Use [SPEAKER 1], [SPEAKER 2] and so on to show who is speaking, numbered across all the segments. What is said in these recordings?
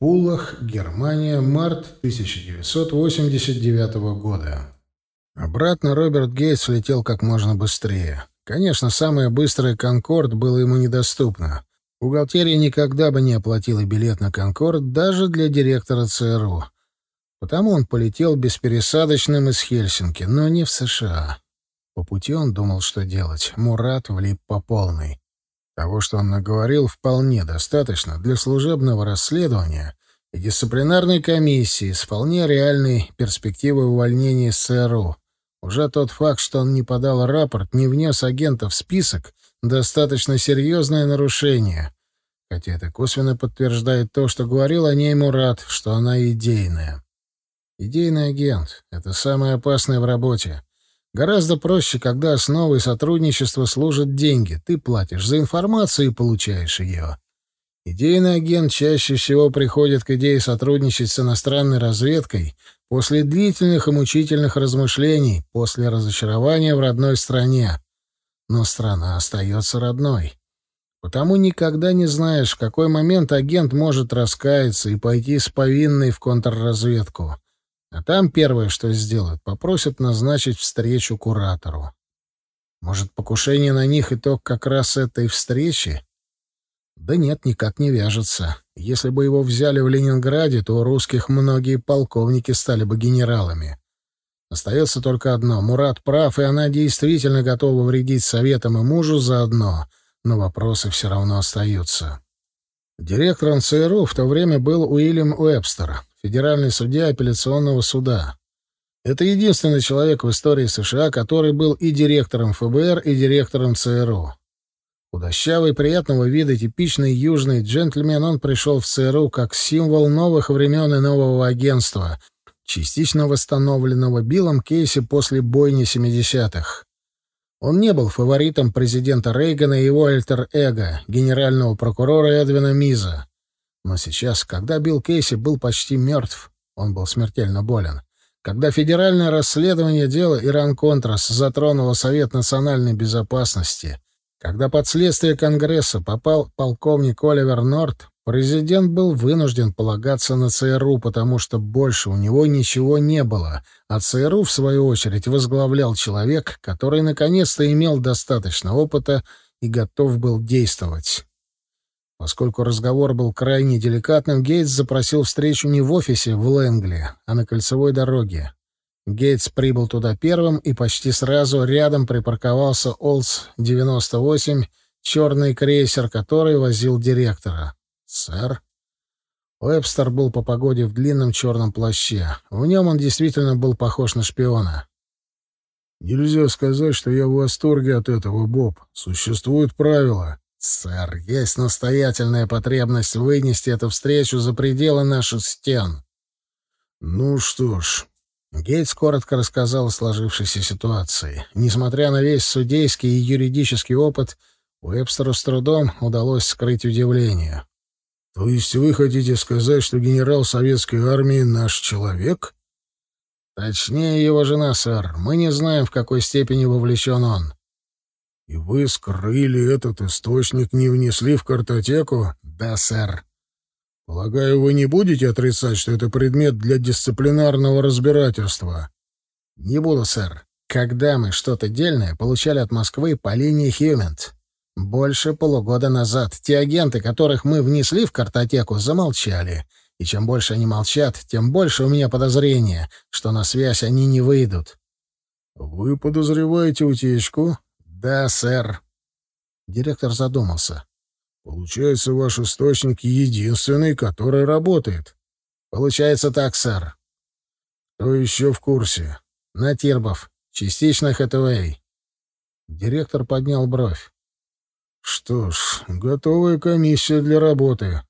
[SPEAKER 1] Пулах, Германия, март 1989 года. Обратно Роберт Гейтс летел как можно быстрее. Конечно, самое быстрое «Конкорд» было ему недоступно. Бухгалтерия никогда бы не оплатила билет на «Конкорд» даже для директора ЦРУ. Потому он полетел беспересадочным из Хельсинки, но не в США. По пути он думал, что делать. Мурат влип по полной. Того, что он наговорил, вполне достаточно для служебного расследования и дисциплинарной комиссии с вполне реальной перспективой увольнения из ЦРУ. Уже тот факт, что он не подал рапорт, не внес агента в список, достаточно серьезное нарушение. Хотя это косвенно подтверждает то, что говорил о ней Мурат, что она идейная. Идейный агент — это самое опасное в работе. Гораздо проще, когда основой сотрудничества служат деньги. Ты платишь за информацию и получаешь ее. Идейный агент чаще всего приходит к идее сотрудничать с иностранной разведкой после длительных и мучительных размышлений, после разочарования в родной стране. Но страна остается родной. Потому никогда не знаешь, в какой момент агент может раскаяться и пойти с повинной в контрразведку. А там первое, что сделают, попросят назначить встречу куратору. Может, покушение на них итог как раз этой встречи? Да нет, никак не вяжется. Если бы его взяли в Ленинграде, то у русских многие полковники стали бы генералами. Остается только одно. Мурат прав, и она действительно готова вредить советам и мужу заодно. Но вопросы все равно остаются. Директором ЦРУ в то время был Уильям Уэбстер федеральный судья апелляционного суда. Это единственный человек в истории США, который был и директором ФБР, и директором ЦРУ. Худощавый, приятного вида, типичный южный джентльмен, он пришел в ЦРУ как символ новых времен и нового агентства, частично восстановленного Биллом Кейси после бойни 70-х. Он не был фаворитом президента Рейгана и его альтер-эго, генерального прокурора Эдвина Миза. Но сейчас, когда Билл Кейси был почти мертв, он был смертельно болен, когда федеральное расследование дела Иран-Контрас затронуло Совет национальной безопасности, когда под следствие Конгресса попал полковник Оливер Норт, президент был вынужден полагаться на ЦРУ, потому что больше у него ничего не было, а ЦРУ, в свою очередь, возглавлял человек, который наконец-то имел достаточно опыта и готов был действовать. Поскольку разговор был крайне деликатным, Гейтс запросил встречу не в офисе в Лэнгли, а на кольцевой дороге. Гейтс прибыл туда первым, и почти сразу рядом припарковался Олдс-98, черный крейсер, который возил директора. «Сэр?» Уэбстер был по погоде в длинном черном плаще. В нем он действительно был похож на шпиона. «Нельзя сказать, что я в восторге от этого, Боб. Существуют правила. «Сэр, есть настоятельная потребность вынести эту встречу за пределы наших стен». «Ну что ж...» Гейтс коротко рассказал о сложившейся ситуации. Несмотря на весь судейский и юридический опыт, Уэбстеру с трудом удалось скрыть удивление. «То есть вы хотите сказать, что генерал советской армии наш человек?» «Точнее, его жена, сэр. Мы не знаем, в какой степени вовлечен он». «И вы скрыли этот источник, не внесли в картотеку?» «Да, сэр». «Полагаю, вы не будете отрицать, что это предмет для дисциплинарного разбирательства?» «Не буду, сэр. Когда мы что-то дельное получали от Москвы по линии Хьюмент. Больше полугода назад те агенты, которых мы внесли в картотеку, замолчали. И чем больше они молчат, тем больше у меня подозрения, что на связь они не выйдут». «Вы подозреваете утечку?» «Да, сэр». Директор задумался. «Получается, ваш источник единственный, который работает?» «Получается так, сэр». «Кто еще в курсе?» «Натирбов. Частично Хэтэуэй». Директор поднял бровь. «Что ж, готовая комиссия для работы».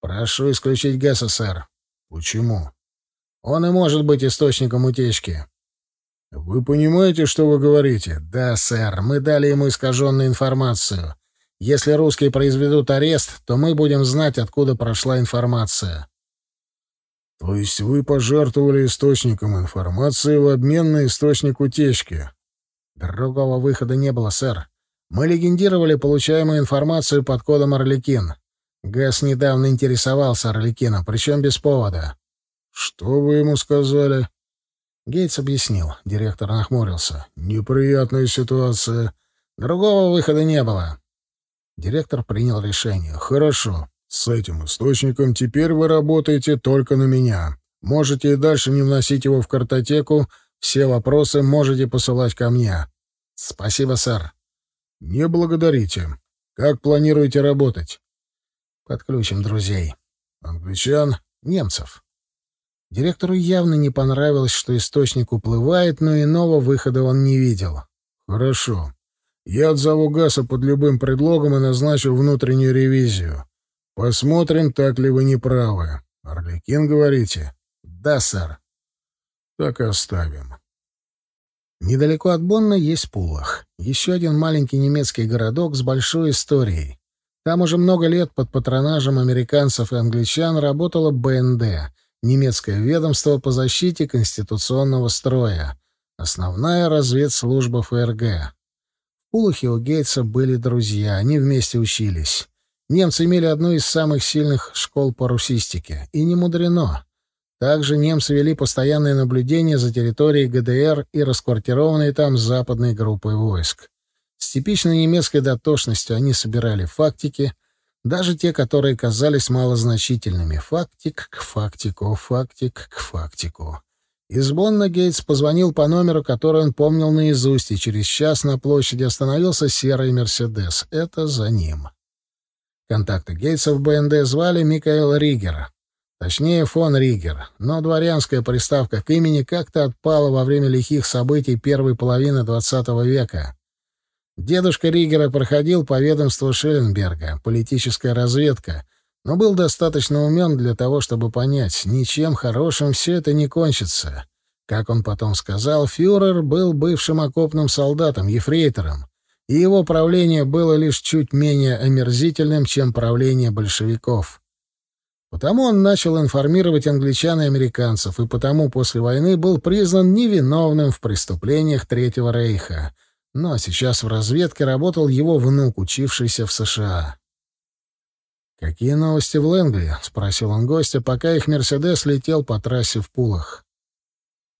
[SPEAKER 1] «Прошу исключить Гесса, сэр». «Почему?» «Он и может быть источником утечки». «Вы понимаете, что вы говорите?» «Да, сэр. Мы дали ему искаженную информацию. Если русские произведут арест, то мы будем знать, откуда прошла информация». «То есть вы пожертвовали источником информации в обмен на источник утечки?» «Другого выхода не было, сэр. Мы легендировали получаемую информацию под кодом «Орликин». Гэс недавно интересовался Орликином, причем без повода. «Что вы ему сказали?» Гейтс объяснил. Директор нахмурился. «Неприятная ситуация. Другого выхода не было». Директор принял решение. «Хорошо. С этим источником теперь вы работаете только на меня. Можете и дальше не вносить его в картотеку. Все вопросы можете посылать ко мне». «Спасибо, сэр». «Не благодарите. Как планируете работать?» «Подключим друзей». «Англичан?» «Немцев». Директору явно не понравилось, что источник уплывает, но иного выхода он не видел. «Хорошо. Я отзову Гаса под любым предлогом и назначу внутреннюю ревизию. Посмотрим, так ли вы не правы. Орликин, говорите?» «Да, сэр». «Так и оставим». Недалеко от Бонна есть Пулах. Еще один маленький немецкий городок с большой историей. Там уже много лет под патронажем американцев и англичан работала БНД — немецкое ведомство по защите конституционного строя, основная разведслужба ФРГ. В Пулахе у Гейтса были друзья, они вместе учились. Немцы имели одну из самых сильных школ по русистике, и не мудрено. Также немцы вели постоянное наблюдение за территорией ГДР и расквартированной там западной группой войск. С типичной немецкой дотошностью они собирали фактики — даже те, которые казались малозначительными. Фактик к фактику, фактик к фактику. Из Бонна Гейтс позвонил по номеру, который он помнил наизусть, и через час на площади остановился серый «Мерседес». Это за ним. Контакты Гейтса в БНД звали Микаэл Ригер. Точнее, фон Ригер. Но дворянская приставка к имени как-то отпала во время лихих событий первой половины XX века. Дедушка Ригера проходил по ведомству Шелленберга, политическая разведка, но был достаточно умен для того, чтобы понять, ничем хорошим все это не кончится. Как он потом сказал, фюрер был бывшим окопным солдатом, ефрейтором, и его правление было лишь чуть менее омерзительным, чем правление большевиков. Потому он начал информировать англичан и американцев, и потому после войны был признан невиновным в преступлениях Третьего Рейха — но сейчас в разведке работал его внук, учившийся в США. «Какие новости в Лэнгли?» — спросил он гостя, пока их «Мерседес» летел по трассе в Пулах.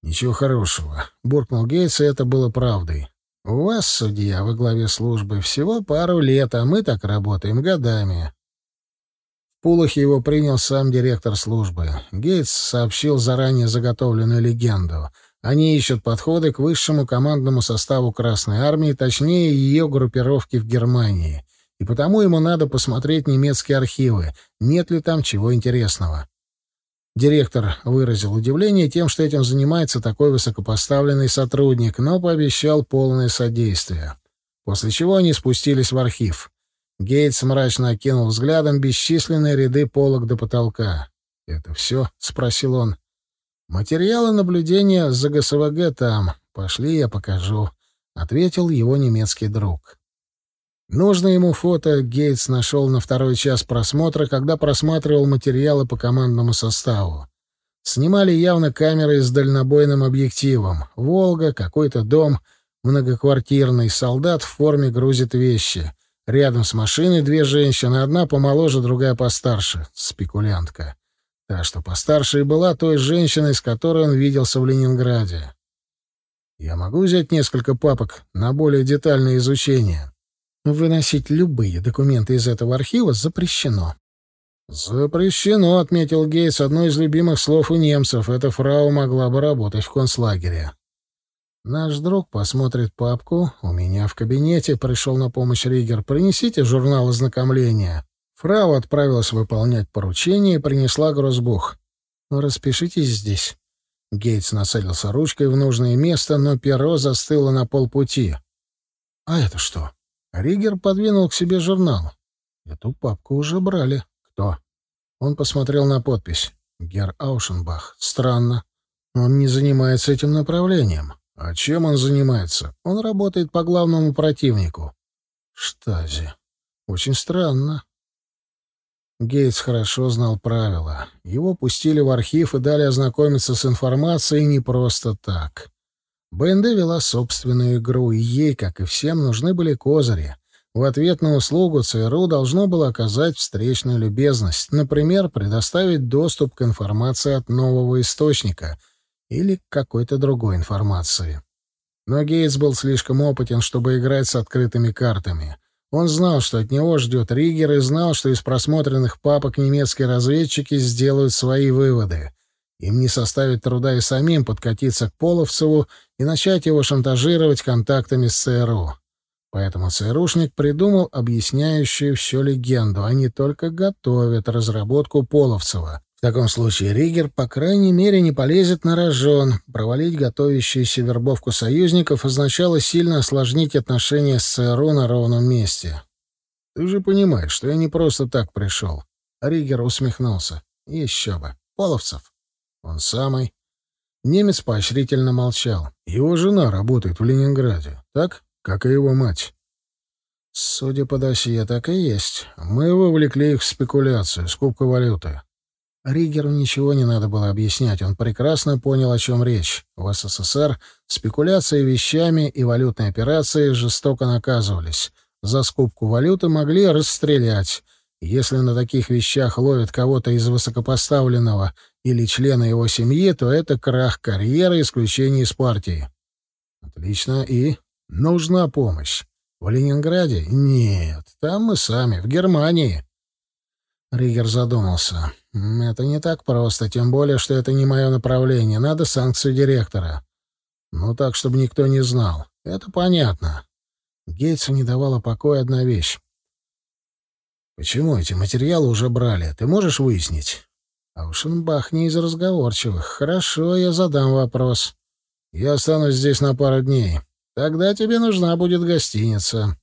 [SPEAKER 1] «Ничего хорошего», — буркнул Гейтс, и это было правдой. «У вас, судья, во главе службы, всего пару лет, а мы так работаем годами». В Пулахе его принял сам директор службы. Гейтс сообщил заранее заготовленную легенду — они ищут подходы к высшему командному составу Красной Армии, точнее, ее группировки в Германии. И потому ему надо посмотреть немецкие архивы, нет ли там чего интересного. Директор выразил удивление тем, что этим занимается такой высокопоставленный сотрудник, но пообещал полное содействие. После чего они спустились в архив. Гейтс мрачно окинул взглядом бесчисленные ряды полок до потолка. «Это все?» — спросил он. «Материалы наблюдения за ГСВГ там. Пошли, я покажу», — ответил его немецкий друг. Нужное ему фото Гейтс нашел на второй час просмотра, когда просматривал материалы по командному составу. Снимали явно камеры с дальнобойным объективом. «Волга», какой-то дом, многоквартирный, солдат в форме грузит вещи. Рядом с машиной две женщины, одна помоложе, другая постарше. Спекулянтка. Та, что постарше, и была той женщиной, с которой он виделся в Ленинграде. Я могу взять несколько папок на более детальное изучение. Выносить любые документы из этого архива запрещено. «Запрещено», — отметил Гейтс, одно из любимых слов у немцев. Эта фрау могла бы работать в концлагере. «Наш друг посмотрит папку. У меня в кабинете пришел на помощь Ригер. Принесите журнал ознакомления». Фрау отправилась выполнять поручение и принесла грозбух. «Распишитесь здесь». Гейтс нацелился ручкой в нужное место, но перо застыло на полпути. «А это что?» Ригер подвинул к себе журнал. «Эту папку уже брали. Кто?» Он посмотрел на подпись. «Гер Аушенбах. Странно. Он не занимается этим направлением. А чем он занимается? Он работает по главному противнику. Штази. Очень странно. Гейтс хорошо знал правила. Его пустили в архив и дали ознакомиться с информацией не просто так. БНД вела собственную игру, и ей, как и всем, нужны были козыри. В ответ на услугу ЦРУ должно было оказать встречную любезность, например, предоставить доступ к информации от нового источника или к какой-то другой информации. Но Гейтс был слишком опытен, чтобы играть с открытыми картами. Он знал, что от него ждет Ригер, и знал, что из просмотренных папок немецкие разведчики сделают свои выводы. Им не составит труда и самим подкатиться к Половцеву и начать его шантажировать контактами с ЦРУ. Поэтому ЦРУшник придумал объясняющую все легенду. Они только готовят разработку Половцева. Таком случае Ригер, по крайней мере, не полезет на рожон. Провалить готовящуюся вербовку союзников означало сильно осложнить отношения с ЦРУ на ровном месте. «Ты же понимаешь, что я не просто так пришел». Ригер усмехнулся. «Еще бы. Половцев». «Он самый». Немец поощрительно молчал. «Его жена работает в Ленинграде, так? Как и его мать». «Судя по досье, так и есть. Мы вовлекли их в спекуляцию, скупку валюты. Ригеру ничего не надо было объяснять, он прекрасно понял, о чем речь. В СССР спекуляции вещами и валютные операции жестоко наказывались. За скупку валюты могли расстрелять. Если на таких вещах ловят кого-то из высокопоставленного или члена его семьи, то это крах карьеры, исключение из партии. Отлично. И нужна помощь. В Ленинграде? Нет. Там мы сами, в Германии. Ригер задумался. «Это не так просто, тем более, что это не мое направление. Надо санкцию директора». «Ну так, чтобы никто не знал. Это понятно». Гейтсу не давала покоя одна вещь. «Почему эти материалы уже брали? Ты можешь выяснить?» Аушенбах не из разговорчивых. «Хорошо, я задам вопрос. Я останусь здесь на пару дней. Тогда тебе нужна будет гостиница».